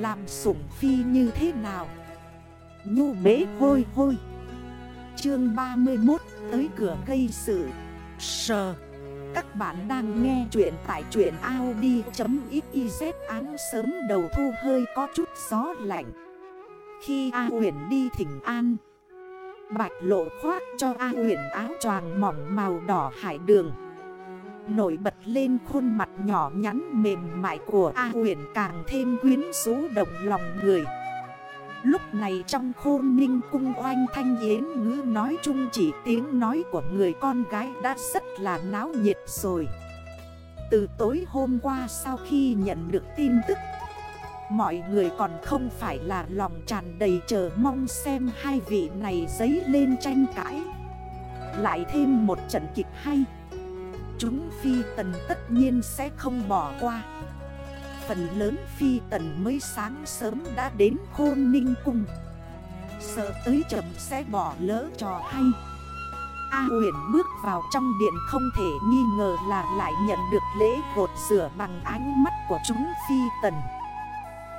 Làm sủng phi như thế nào? Nhu bế hôi hôi. Chương 31 tới cửa gây sự. Sờ. Các bạn đang nghe chuyện tại chuyện Audi.xyz án sớm đầu thu hơi có chút gió lạnh. Khi A huyền đi thỉnh an, Bạch lộ khoác cho A huyền áo choàng mỏng màu đỏ hải đường. Nổi bật lên khuôn mặt nhỏ nhắn mềm mại của A huyền càng thêm quyến rũ động lòng người. Lúc này trong khôn ninh cung oanh thanh yến ngữ nói chung chỉ tiếng nói của người con gái đã rất là náo nhiệt rồi. Từ tối hôm qua sau khi nhận được tin tức, Mọi người còn không phải là lòng tràn đầy chờ mong xem hai vị này giấy lên tranh cãi. Lại thêm một trận kịch hay. Chúng phi tần tất nhiên sẽ không bỏ qua. Phần lớn phi tần mới sáng sớm đã đến khôn ninh cung. Sợ tới chậm sẽ bỏ lỡ trò hay. A huyền bước vào trong điện không thể nghi ngờ là lại nhận được lễ gột rửa bằng ánh mắt của chúng phi tần.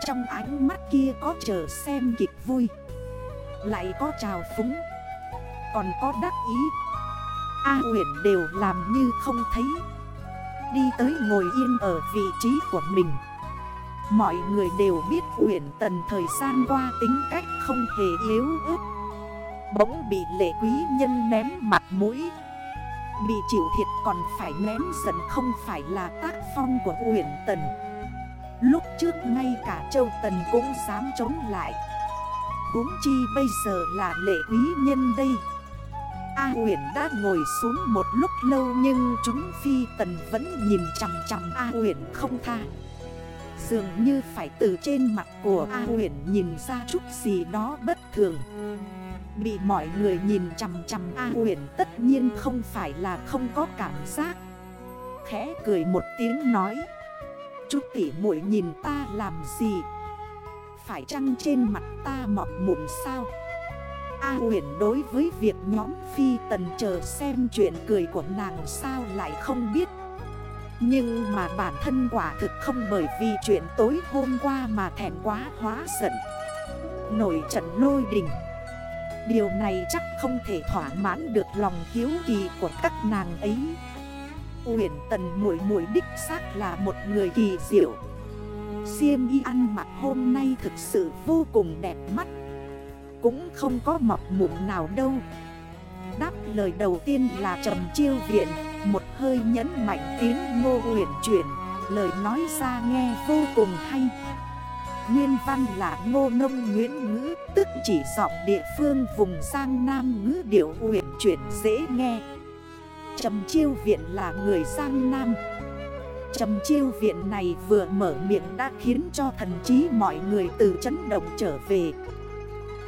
Trong ánh mắt kia có chờ xem kịch vui. Lại có trào phúng. Còn có đắc ý. A huyền đều làm như không thấy. Đi tới ngồi yên ở vị trí của mình. Mọi người đều biết Uyển Tần thời gian qua tính cách không hề yếu ớt. Bỗng bị lệ quý nhân ném mặt mũi. Bị chịu thiệt còn phải ném giận không phải là tác phong của Uyển Tần. Lúc trước ngay cả Châu Tần cũng dám chống lại. Huống chi bây giờ là lệ quý nhân đây. A huyền đã ngồi xuống một lúc lâu nhưng chúng phi tần vẫn nhìn chằm chằm A huyền không tha. Dường như phải từ trên mặt của A huyền nhìn ra chút gì đó bất thường. Bị mọi người nhìn chằm chằm A huyền tất nhiên không phải là không có cảm giác. Khẽ cười một tiếng nói Chút tỉ muội nhìn ta làm gì? Phải chăng trên mặt ta mọc mụn sao? A huyền đối với việc nhóm phi tần chờ xem chuyện cười của nàng sao lại không biết. Nhưng mà bản thân quả thực không bởi vì chuyện tối hôm qua mà thèm quá hóa giận. Nổi trận lôi đình. Điều này chắc không thể thỏa mãn được lòng hiếu kỳ của các nàng ấy. Uyển tần mũi mũi đích xác là một người kỳ diệu. Siêm y ăn mặc hôm nay thực sự vô cùng đẹp mắt cũng không có mọc mụn nào đâu. Đáp lời đầu tiên là trầm chiêu viện, Một hơi nhấn mạnh tiếng ngô huyền chuyển Lời nói ra nghe vô cùng hay. Nguyên văn là ngô nông nguyễn ngữ, Tức chỉ giọng địa phương vùng sang Nam ngữ điệu huyền chuyển dễ nghe. Trầm chiêu viện là người sang Nam. Trầm chiêu viện này vừa mở miệng đã khiến cho thần trí mọi người từ chấn động trở về.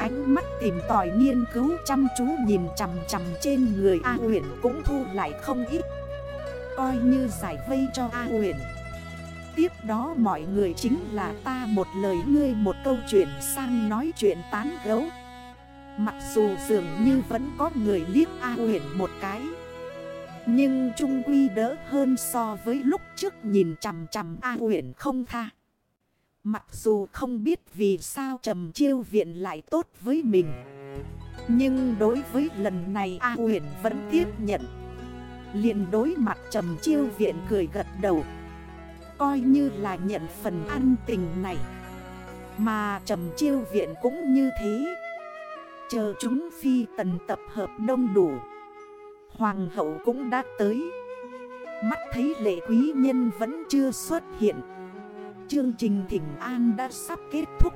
Ánh mắt tìm tòi nghiên cứu chăm chú nhìn chằm chằm trên người A huyện cũng thu lại không ít. Coi như giải vây cho A huyện Tiếp đó mọi người chính là ta một lời ngươi một câu chuyện sang nói chuyện tán gấu. Mặc dù dường như vẫn có người liếc A huyện một cái, Nhưng trung quy đỡ hơn so với lúc trước nhìn chằm chằm A huyện không tha. Mặc dù không biết vì sao trầm chiêu viện lại tốt với mình. Nhưng đối với lần này A huyền vẫn tiếp nhận. Liền đối mặt trầm chiêu viện cười gật đầu. Coi như là nhận phần ăn tình này. Mà trầm chiêu viện cũng như thế. Chờ chúng phi tần tập hợp đông đủ. Hoàng hậu cũng đã tới. Mắt thấy lệ quý nhân vẫn chưa xuất hiện. Chương trình thỉnh an đã sắp kết thúc.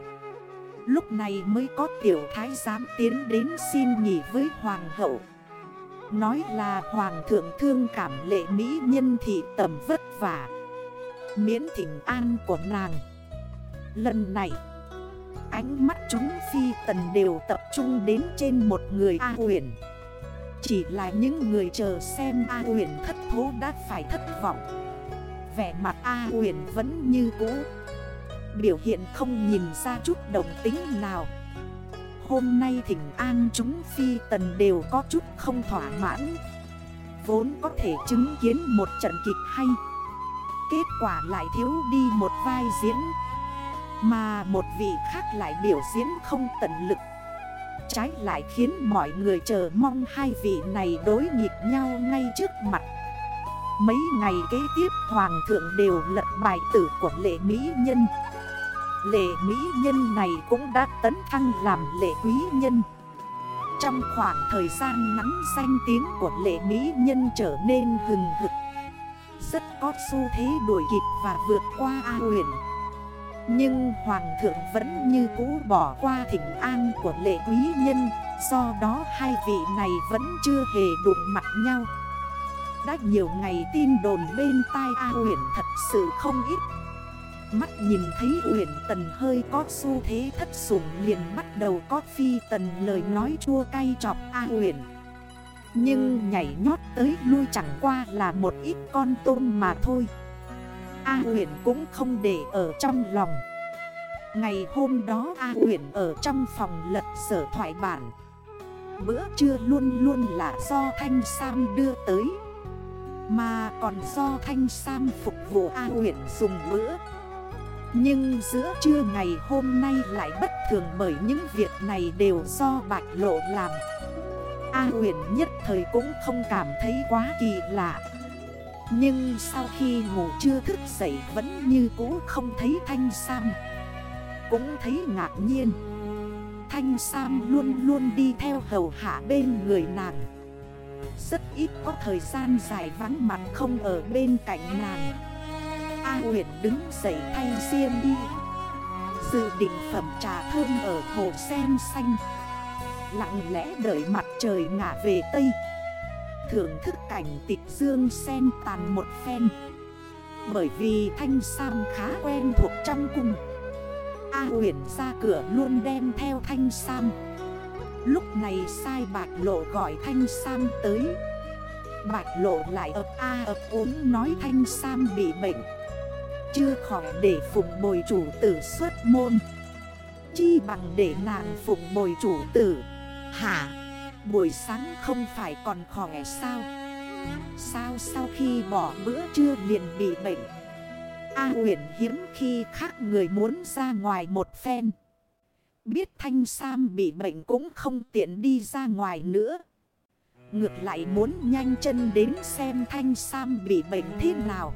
Lúc này mới có tiểu thái giám tiến đến xin nghỉ với hoàng hậu. Nói là hoàng thượng thương cảm lệ mỹ nhân thị tầm vất vả. Miễn thỉnh an của nàng. Lần này, Ánh mắt chúng phi tần đều tập trung đến trên một người A huyền Chỉ là những người chờ xem A huyền thất thố đã phải thất vọng. Vẻ mặt A huyền vẫn như cũ. Biểu hiện không nhìn ra chút đồng tính nào. Hôm nay thỉnh an chúng phi tần đều có chút không thỏa mãn. Vốn có thể chứng kiến một trận kịch hay. Kết quả lại thiếu đi một vai diễn. Mà một vị khác lại biểu diễn không tận lực. Trái lại khiến mọi người chờ mong hai vị này đối nghịch nhau ngay trước mặt. Mấy ngày kế tiếp, hoàng thượng đều lật bài tử của lệ mỹ nhân. Lệ mỹ nhân này cũng đã tấn thăng làm lệ quý nhân. Trong khoảng thời gian ngắn, danh tiếng của lệ mỹ nhân trở nên hừng hực. Rất có xu thế đuổi kịp và vượt qua A huyền Nhưng hoàng thượng vẫn như cũ bỏ qua thỉnh an của lệ quý nhân, Do đó hai vị này vẫn chưa hề đụng mặt nhau đã nhiều ngày tin đồn bên tai A Uyển thật sự không ít. Mắt nhìn thấy Uyển Tần hơi có xu thế thất sủng liền bắt đầu có phi tần lời nói chua cay chọc A Uyển. Nhưng nhảy nhót tới lui chẳng qua là một ít con tôm mà thôi. A Uyển cũng không để ở trong lòng. Ngày hôm đó A Uyển ở trong phòng lật sở thoại bản. Bữa trưa luôn luôn là do Thanh Sam đưa tới mà còn do Thanh Sam phục vụ A huyện dùng bữa. Nhưng giữa trưa ngày hôm nay lại bất thường bởi những việc này đều do bạch lộ làm. A huyền nhất thời cũng không cảm thấy quá kỳ lạ. Nhưng sau khi ngủ chưa thức dậy vẫn như cũ không thấy Thanh Sam. Cũng thấy ngạc nhiên. Thanh Sam luôn luôn đi theo hầu hạ bên người nàng rất ít có thời gian dài vắng mặt không ở bên cạnh nàng. A Huyệt đứng dậy thay xiêm đi. Dự định phẩm trà thơm ở hồ sen xanh. Lặng lẽ đợi mặt trời ngả về Tây. Thưởng thức cảnh tịch dương sen tàn một phen. Bởi vì Thanh Sam khá quen thuộc trong cung. A Huyệt ra cửa luôn đem theo Thanh Sam. Lúc này sai bạc lộ gọi Thanh Sam tới bạc lộ lại ập a ập ốm nói Thanh Sam bị bệnh Chưa khỏi để phụng bồi chủ tử xuất môn Chi bằng để nàng phụng bồi chủ tử Hả? Buổi sáng không phải còn khỏe sao? Sao sau khi bỏ bữa trưa liền bị bệnh? A huyền hiếm khi khác người muốn ra ngoài một phen Biết Thanh Sam bị bệnh cũng không tiện đi ra ngoài nữa. Ngược lại muốn nhanh chân đến xem Thanh Sam bị bệnh thế nào.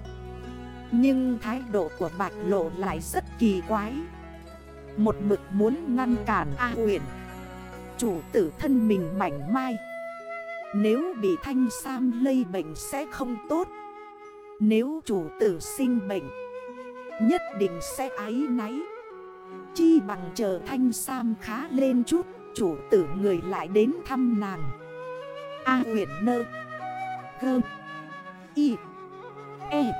Nhưng thái độ của Bạch Lộ lại rất kỳ quái. Một mực muốn ngăn cản A huyền. Chủ tử thân mình mảnh mai. Nếu bị Thanh Sam lây bệnh sẽ không tốt. Nếu chủ tử sinh bệnh, nhất định sẽ ái náy. Chi bằng chờ thanh sam khá lên chút, Chủ tử người lại đến thăm nàng. A huyện nơ. Gơ. Y. E.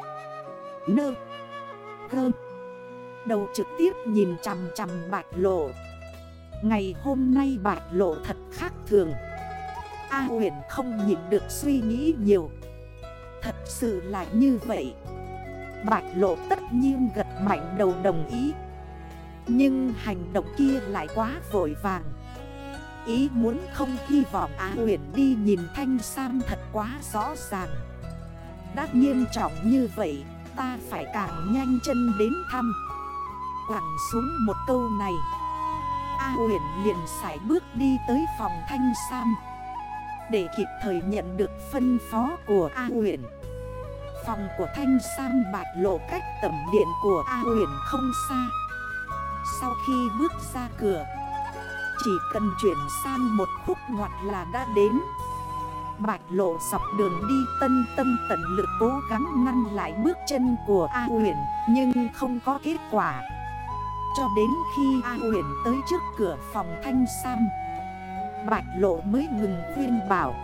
Nơ. Gơ. Đầu trực tiếp nhìn chằm chằm bạch lộ. Ngày hôm nay bạch lộ thật khác thường. A huyền không nhìn được suy nghĩ nhiều. Thật sự là như vậy. Bạch lộ tất nhiên gật mạnh đầu đồng ý nhưng hành động kia lại quá vội vàng. Ý muốn không hy vọng Á huyền đi nhìn Thanh Sam thật quá rõ ràng. Đã nghiêm trọng như vậy, Ta phải càng nhanh chân đến thăm. Quẳng xuống một câu này. A huyền liền sải bước đi tới phòng Thanh Sam. Để kịp thời nhận được phân phó của A huyền. Phòng của Thanh Sam bạch lộ cách tầm điện của A huyền không xa sau khi bước ra cửa, Chỉ cần chuyển sang một khúc ngoặt là đã đến. Bạch lộ dọc đường đi tân tâm tận lực cố gắng ngăn lại bước chân của A huyền Nhưng không có kết quả. Cho đến khi A huyền tới trước cửa phòng thanh sam, Bạch lộ mới ngừng khuyên bảo.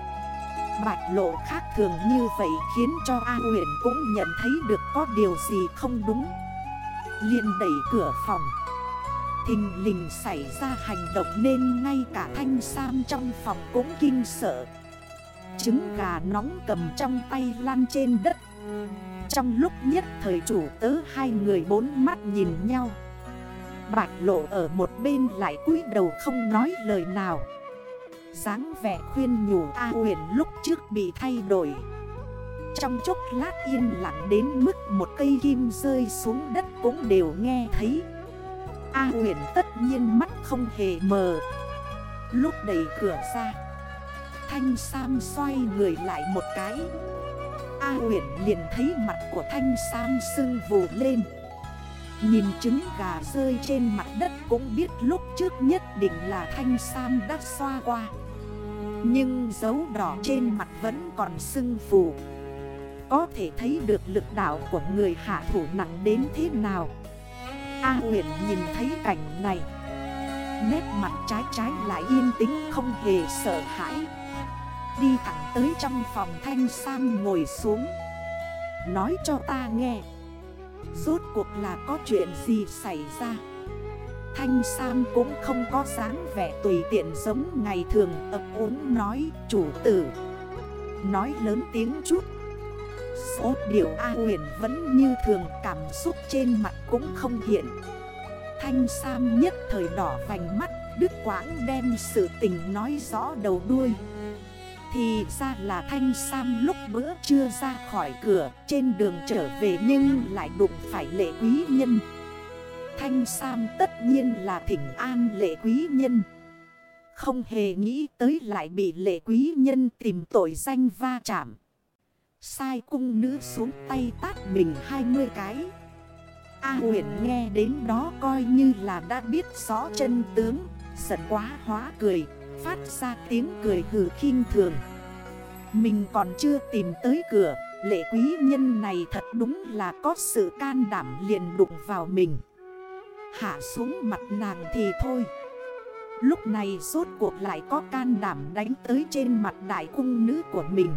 Bạch lộ khác thường như vậy khiến cho A huyền cũng nhận thấy được có điều gì không đúng. Liền đẩy cửa phòng. Thình lình xảy ra hành động nên ngay cả thanh sam trong phòng cũng kinh sợ. Trứng gà nóng cầm trong tay lăn trên đất. Trong lúc nhất thời chủ tớ hai người bốn mắt nhìn nhau. Bạch lộ ở một bên lại cúi đầu không nói lời nào. dáng vẻ khuyên nhủ A huyền lúc trước bị thay đổi. Trong chốc lát yên lặng đến mức một cây kim rơi xuống đất cũng đều nghe thấy. A huyền tất nhiên mắt không hề mờ. Lúc đẩy cửa ra, Thanh Sam xoay người lại một cái. A huyền liền thấy mặt của Thanh Sam sưng vù lên. Nhìn trứng gà rơi trên mặt đất cũng biết lúc trước nhất định là Thanh Sam đã xoa qua. Nhưng dấu đỏ trên mặt vẫn còn sưng phù Có thể thấy được lực đạo của người hạ thủ nặng đến thế nào. A huyền nhìn thấy cảnh này. Nét mặt trái trái lại yên tĩnh, không hề sợ hãi. Đi thẳng tới trong phòng thanh sam ngồi xuống. Nói cho ta nghe, Rốt cuộc là có chuyện gì xảy ra? Thanh Sam cũng không có dáng vẻ tùy tiện giống ngày thường ập ốm nói, chủ tử. Nói lớn tiếng chút Số điều A huyền vẫn như thường, cảm xúc trên mặt cũng không hiện. Thanh Sam nhất thời đỏ vành mắt, Đức quảng đem sự tình nói rõ đầu đuôi. Thì ra là Thanh Sam lúc bữa chưa ra khỏi cửa, Trên đường trở về nhưng lại đụng phải lệ quý nhân. Thanh Sam tất nhiên là thỉnh an lệ quý nhân. Không hề nghĩ tới lại bị lệ quý nhân tìm tội danh va chạm. Sai cung nữ xuống tay tát mình 20 cái. A huyền nghe đến đó coi như là đã biết rõ chân tướng Giận quá hóa cười, Phát ra tiếng cười hừ khinh thường. Mình còn chưa tìm tới cửa, Lệ quý nhân này thật đúng là có sự can đảm liền đụng vào mình. Hạ xuống mặt nàng thì thôi. Lúc này rốt cuộc lại có can đảm đánh tới trên mặt đại cung nữ của mình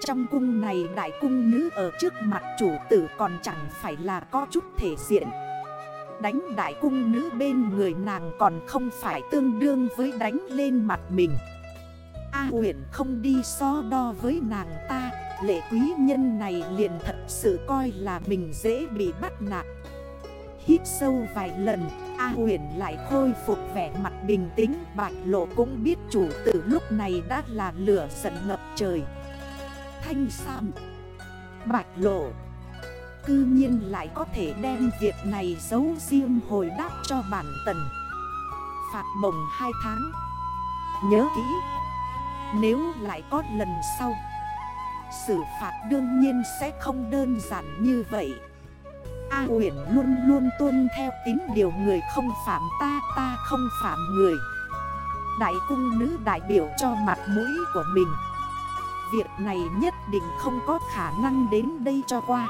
trong cung này đại cung nữ ở trước mặt chủ tử còn chẳng phải là có chút thể diện. Đánh đại cung nữ bên người nàng còn không phải tương đương với đánh lên mặt mình. A huyện không đi so đo với nàng ta, Lệ quý nhân này liền thật sự coi là mình dễ bị bắt nạt. Hít sâu vài lần, A huyền lại khôi phục vẻ mặt bình tĩnh, Bạch lộ cũng biết chủ tử lúc này đã là lửa giận ngập trời. Thanh Sam. Bạch Lộ, Cư nhiên lại có thể đem việc này giấu riêng hồi đáp cho bản tần. Phạt bồng 2 tháng. Nhớ kỹ, Nếu lại có lần sau, Xử phạt đương nhiên sẽ không đơn giản như vậy. A uyển luôn luôn tuân theo tín điều người không phạm ta ta không phạm người. Đại cung nữ đại biểu cho mặt mũi của mình. Việc này nhất định không có khả năng đến đây cho qua.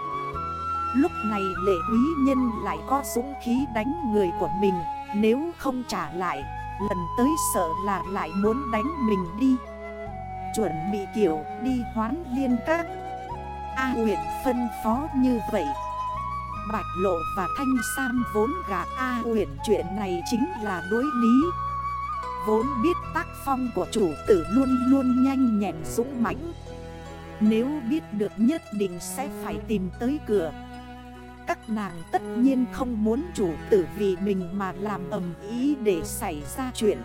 Lúc này lệ quý nhân lại có súng khí đánh người của mình, Nếu không trả lại, Lần tới sợ là lại muốn đánh mình đi. Chuẩn bị kiểu đi hoán liên các. A huyện phân phó như vậy. Bạch Lộ và Thanh Sam vốn gạt A huyện chuyện này chính là đối lý. Vốn biết tác phong của chủ tử luôn luôn nhanh nhẹn dũng mãnh Nếu biết được nhất định sẽ phải tìm tới cửa. Các nàng tất nhiên không muốn chủ tử vì mình mà làm ầm ý để xảy ra chuyện.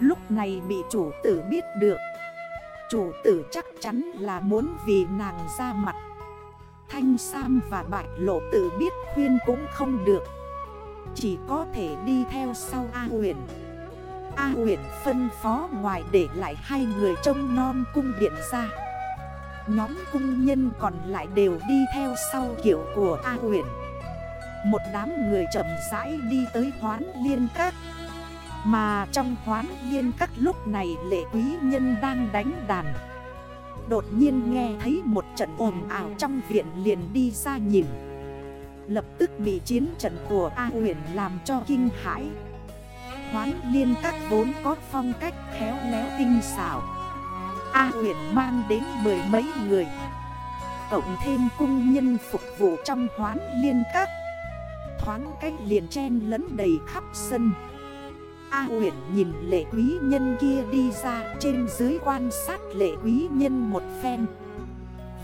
Lúc này bị chủ tử biết được, Chủ tử chắc chắn là muốn vì nàng ra mặt. Thanh Sam và Bạch Lộ tử biết khuyên cũng không được. Chỉ có thể đi theo sau A huyền. A huyền phân phó ngoài để lại hai người trông non cung điện ra. Nhóm cung nhân còn lại đều đi theo sau kiểu của A huyền Một đám người chậm rãi đi tới hoán liên các. Mà trong hoán liên các lúc này lệ quý nhân đang đánh đàn. Đột nhiên nghe thấy một trận ồn ào trong viện liền đi ra nhìn. Lập tức bị chiến trận của A huyền làm cho kinh hãi hoán liên các vốn có phong cách khéo léo tinh xảo. A huyền mang đến mười mấy người. Cộng thêm cung nhân phục vụ trong hoán liên các. Thoáng cách liền chen lẫn đầy khắp sân. A huyền nhìn lệ quý nhân kia đi ra Trên dưới quan sát lệ quý nhân một phen.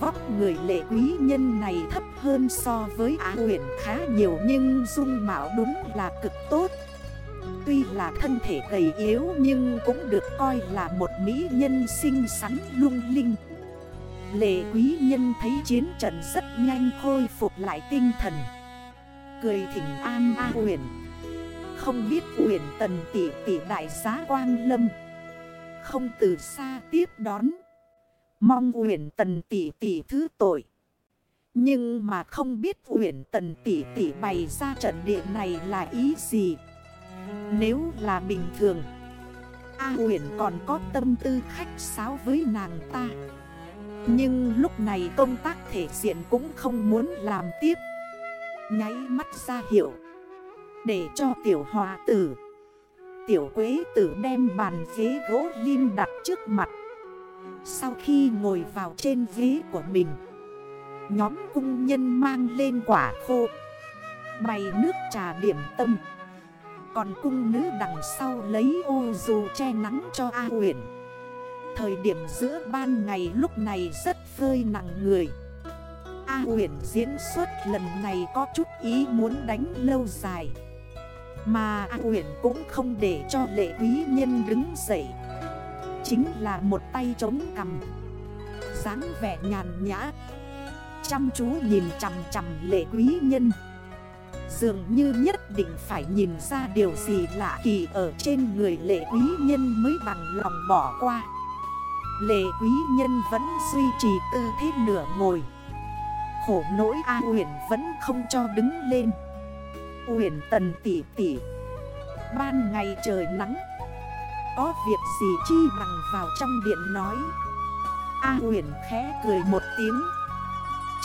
Vóc người lệ quý nhân này thấp hơn so với A huyền khá nhiều Nhưng dung mạo đúng là cực tốt. Tuy là thân thể gầy yếu nhưng cũng được coi là một mỹ nhân xinh xắn lung linh. Lệ quý nhân thấy chiến trận rất nhanh khôi phục lại tinh thần. Cười thỉnh an A huyền. Không biết huyền Tần tỷ tỷ đại giá Quang Lâm. Không từ xa tiếp đón. Mong huyền Tần tỷ tỷ thứ tội. Nhưng mà không biết huyền Tần tỷ tỷ bày ra trận địa này là ý gì. Nếu là bình thường, A Uyển còn có tâm tư khách sáo với nàng ta. Nhưng lúc này công tác thể diện cũng không muốn làm tiếp. Nháy mắt ra hiệu. Để cho tiểu hòa tử, Tiểu quế tử đem bàn ghế gỗ lim đặt trước mặt. Sau khi ngồi vào trên ghế của mình, Nhóm cung nhân mang lên quả khô. Bày nước trà điểm tâm. Còn cung nữ đằng sau lấy ô dù che nắng cho A huyền Thời điểm giữa ban ngày lúc này rất phơi nặng người. A huyền diễn xuất lần này có chút ý muốn đánh lâu dài. Mà A huyền cũng không để cho lệ quý nhân đứng dậy. Chính là một tay chống cầm dáng vẻ nhàn nhã. Chăm chú nhìn chằm chằm lệ quý nhân. Dường như nhất định phải nhìn ra điều gì lạ kỳ ở trên người lệ quý nhân mới bằng lòng bỏ qua. Lệ quý nhân vẫn duy trì tư thế nửa ngồi. Khổ nỗi A Uyển vẫn không cho đứng lên. Uyển tần tỉ tỉ. Ban ngày trời nắng. Có việc gì chi bằng vào trong điện nói. A Uyển khẽ cười một tiếng.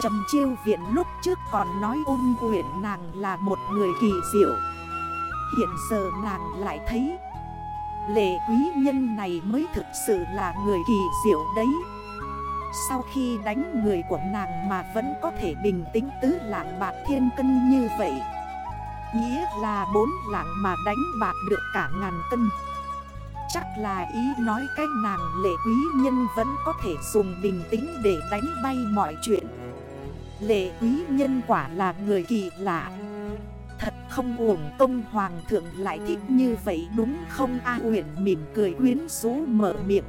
Trầm chiêu viện lúc trước còn nói ôn quyển nàng là một người kỳ diệu. Hiện giờ nàng lại thấy, Lệ quý nhân này mới thực sự là người kỳ diệu đấy. Sau khi đánh người của nàng mà vẫn có thể bình tĩnh tứ lạng bạc thiên cân như vậy. Nghĩa là bốn lạng mà đánh bạc được cả ngàn cân. Chắc là ý nói cái nàng lệ quý nhân vẫn có thể dùng bình tĩnh để đánh bay mọi chuyện. Lệ quý nhân quả là người kỳ lạ. Thật không uổng công hoàng thượng lại thích như vậy đúng không? A huyền mỉm cười quyến rũ mở miệng.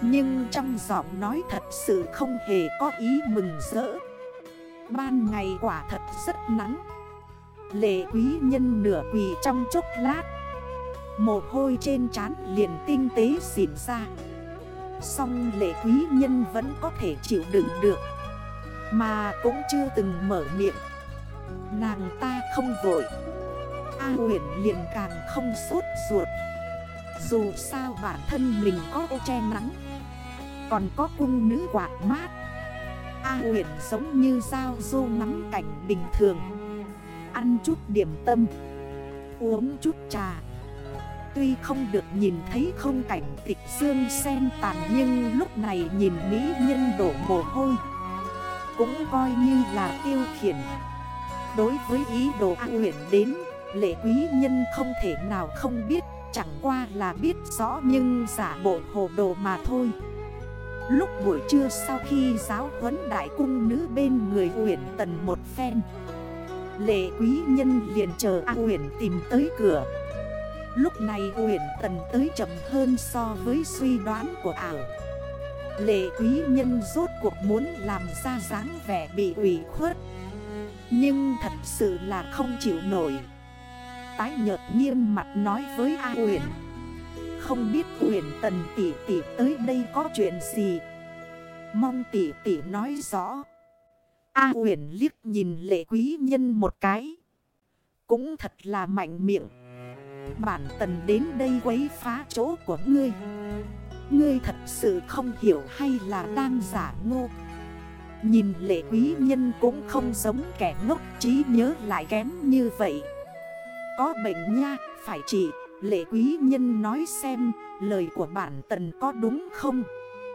Nhưng trong giọng nói thật sự không hề có ý mừng rỡ. Ban ngày quả thật rất nắng. Lệ quý nhân nửa quỳ trong chốc lát. Mồ hôi trên trán liền tinh tế xỉn ra. Xong lệ quý nhân vẫn có thể chịu đựng được mà cũng chưa từng mở miệng. Nàng ta không vội. A huyền liền càng không sốt ruột. Dù sao bản thân mình có ô che nắng, Còn có cung nữ quạt mát. A huyền giống như dao dô nắm cảnh bình thường. Ăn chút điểm tâm, Uống chút trà. Tuy không được nhìn thấy không cảnh tịch dương sen tàn Nhưng lúc này nhìn mỹ nhân đổ mồ hôi cũng coi như là tiêu khiển. Đối với ý đồ A huyện đến, Lệ quý nhân không thể nào không biết, Chẳng qua là biết rõ nhưng giả bộ hồ đồ mà thôi. Lúc buổi trưa sau khi giáo huấn đại cung nữ bên người huyện tần một phen, Lệ quý nhân liền chờ A huyện tìm tới cửa. Lúc này huyện tần tới chậm hơn so với suy đoán của ảo. Lệ quý nhân rốt cuộc muốn làm ra dáng vẻ bị ủy khuất. Nhưng thật sự là không chịu nổi. Tái nhợt nghiêm mặt nói với A Uyển. Không biết Uyển tần tỷ tỷ tới đây có chuyện gì? Mong tỷ tỷ nói rõ. A Uyển liếc nhìn lệ quý nhân một cái. Cũng thật là mạnh miệng. Bản tần đến đây quấy phá chỗ của ngươi. Ngươi thật sự không hiểu hay là đang giả ngô? Nhìn lệ quý nhân cũng không giống kẻ ngốc trí nhớ lại kém như vậy. Có bệnh nha, phải chỉ Lệ quý nhân nói xem lời của bản tần có đúng không?